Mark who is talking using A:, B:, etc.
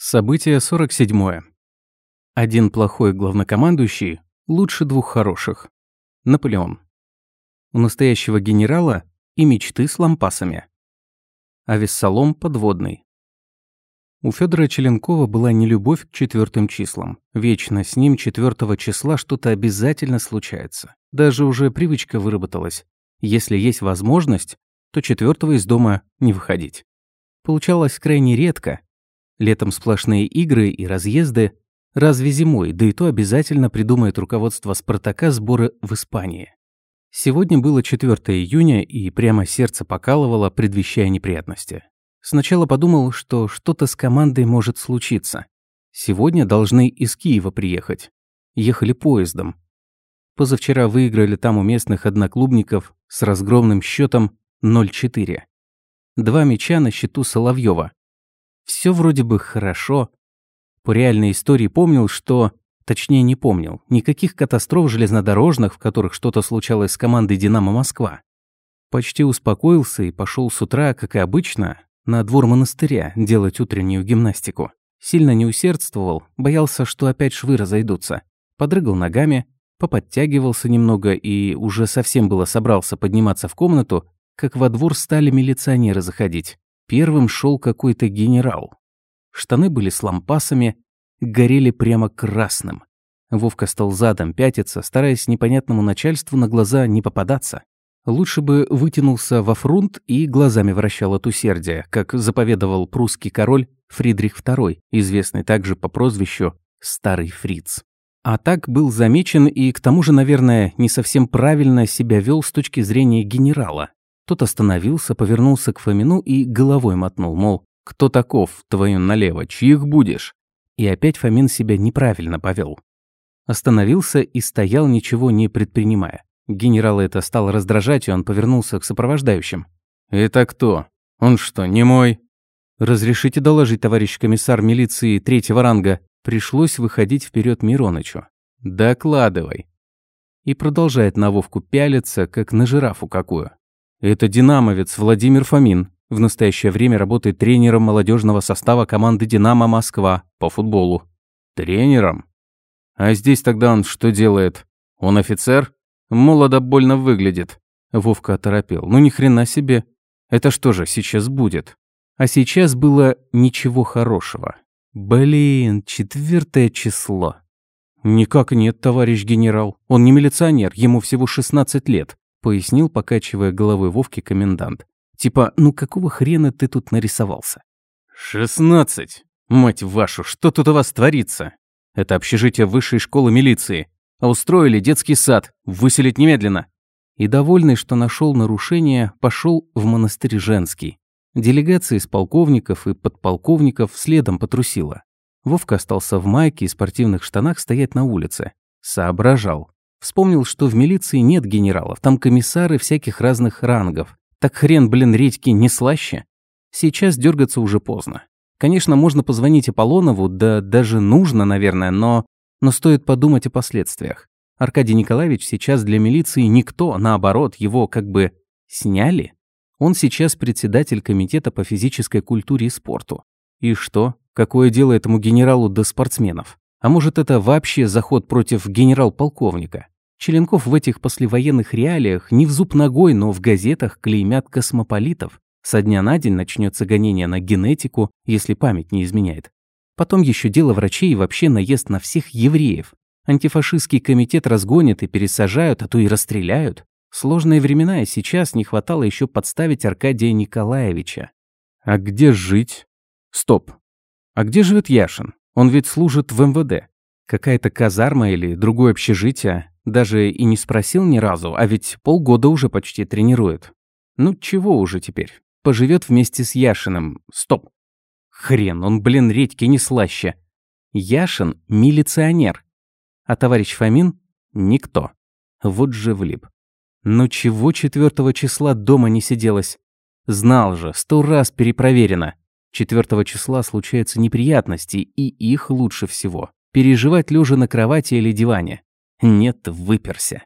A: Событие 47. Один плохой главнокомандующий лучше двух хороших. Наполеон. У настоящего генерала и мечты с лампасами. А Вессалом подводный. У Федора Челенкова была не любовь к четвертым числам. Вечно с ним четвертого числа что-то обязательно случается. Даже уже привычка выработалась. Если есть возможность, то четвертого из дома не выходить. Получалось крайне редко, Летом сплошные игры и разъезды. Разве зимой, да и то обязательно придумает руководство «Спартака» сборы в Испании. Сегодня было 4 июня, и прямо сердце покалывало, предвещая неприятности. Сначала подумал, что что-то с командой может случиться. Сегодня должны из Киева приехать. Ехали поездом. Позавчера выиграли там у местных одноклубников с разгромным счетом 0-4. Два мяча на счету Соловьева. Все вроде бы хорошо. По реальной истории помнил, что... Точнее, не помнил. Никаких катастроф железнодорожных, в которых что-то случалось с командой «Динамо Москва». Почти успокоился и пошел с утра, как и обычно, на двор монастыря делать утреннюю гимнастику. Сильно не усердствовал, боялся, что опять швы разойдутся. Подрыгал ногами, поподтягивался немного и уже совсем было собрался подниматься в комнату, как во двор стали милиционеры заходить. Первым шел какой-то генерал. Штаны были с лампасами, горели прямо красным. Вовка стал задом пятиться, стараясь непонятному начальству на глаза не попадаться. Лучше бы вытянулся во фрунт и глазами вращал от усердия, как заповедовал прусский король Фридрих II, известный также по прозвищу «Старый Фриц». А так был замечен и, к тому же, наверное, не совсем правильно себя вел с точки зрения генерала. Тот остановился, повернулся к Фомину и головой мотнул, мол, «Кто таков, твою налево, чьих будешь?» И опять Фомин себя неправильно повел. Остановился и стоял, ничего не предпринимая. Генерала это стало раздражать, и он повернулся к сопровождающим. «Это кто? Он что, не мой?» «Разрешите доложить, товарищ комиссар милиции третьего ранга?» Пришлось выходить вперед Миронычу. «Докладывай». И продолжает на Вовку пялиться, как на жирафу какую. Это динамовец Владимир Фомин. В настоящее время работает тренером молодежного состава команды «Динамо Москва» по футболу. Тренером? А здесь тогда он что делает? Он офицер? Молодо больно выглядит. Вовка оторопел. Ну ни хрена себе. Это что же сейчас будет? А сейчас было ничего хорошего. Блин, четвертое число. Никак нет, товарищ генерал. Он не милиционер, ему всего 16 лет. — пояснил, покачивая головой Вовки комендант. «Типа, ну какого хрена ты тут нарисовался?» «Шестнадцать! Мать вашу, что тут у вас творится? Это общежитие высшей школы милиции. А устроили детский сад. Выселить немедленно!» И довольный, что нашел нарушение, пошел в монастырь женский. Делегация из полковников и подполковников следом потрусила. Вовка остался в майке и спортивных штанах стоять на улице. Соображал. Вспомнил, что в милиции нет генералов, там комиссары всяких разных рангов. Так хрен, блин, редьки не слаще. Сейчас дергаться уже поздно. Конечно, можно позвонить Аполлонову, да даже нужно, наверное, но... Но стоит подумать о последствиях. Аркадий Николаевич сейчас для милиции никто, наоборот, его как бы сняли. Он сейчас председатель комитета по физической культуре и спорту. И что? Какое дело этому генералу до спортсменов? А может, это вообще заход против генерал-полковника? Челенков в этих послевоенных реалиях не в зуб ногой, но в газетах клеймят космополитов. Со дня на день начнется гонение на генетику, если память не изменяет. Потом еще дело врачей и вообще наезд на всех евреев. Антифашистский комитет разгонят и пересажают, а то и расстреляют. Сложные времена, и сейчас не хватало еще подставить Аркадия Николаевича. А где жить? Стоп. А где живет Яшин? Он ведь служит в МВД. Какая-то казарма или другое общежитие. Даже и не спросил ни разу, а ведь полгода уже почти тренирует. Ну чего уже теперь? Поживет вместе с Яшиным. Стоп. Хрен, он, блин, редьки не слаще. Яшин – милиционер. А товарищ Фомин – никто. Вот же влип. Ну чего четвертого числа дома не сиделось? Знал же, сто раз перепроверено. Четвертого числа случаются неприятности, и их лучше всего переживать лежа на кровати или диване. Нет, выперся.